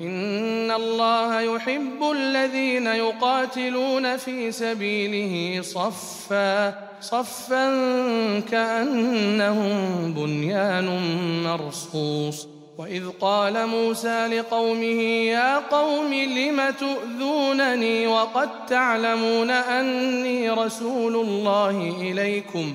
إن الله يحب الذين يقاتلون في سبيله صفا صفا كأنهم بنيان مرصوص. وإذ قال موسى لقومه يا قوم لم تؤذونني وقد تعلمون أني رسول الله إليكم؟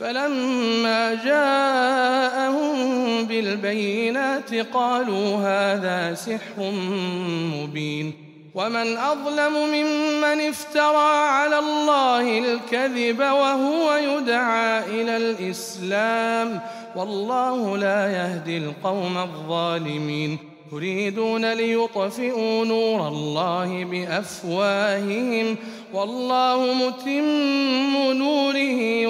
فلما جاءهم بالبينات قالوا هذا سحر مبين ومن أظلم ممن افترى على الله الكذب وهو يدعى إلى الإسلام والله لا يهدي القوم الظالمين يريدون ليطفئوا نور الله بأفواههم والله متم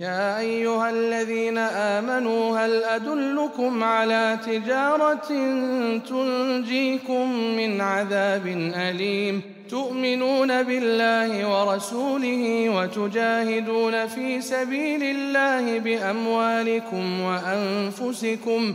يا أيها الذين آمنوا هل أدلكم على تجارة تنجيكم من عذاب أليم؟ تؤمنون بالله ورسوله وتجاهدون في سبيل الله بأموالكم وأنفسكم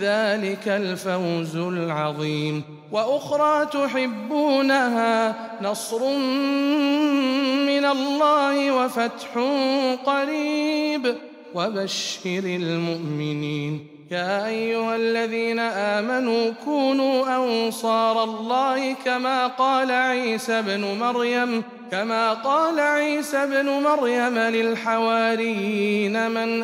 ذلك الفوز العظيم. وأخرى تحبونها نصر من الله وفتح قريب. وبشر المؤمنين. يا أيها الذين آمنوا كونوا أنصار الله كما قال عيسى ابن مريم كما قال عيسى ابن مريم للحواريين من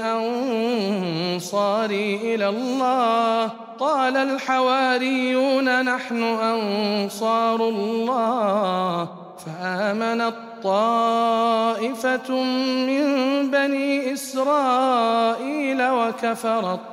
أنصاري إلى الله. قال الحواريون نحن أنصار الله. فامنت طائفه من بني إسرائيل وكفرت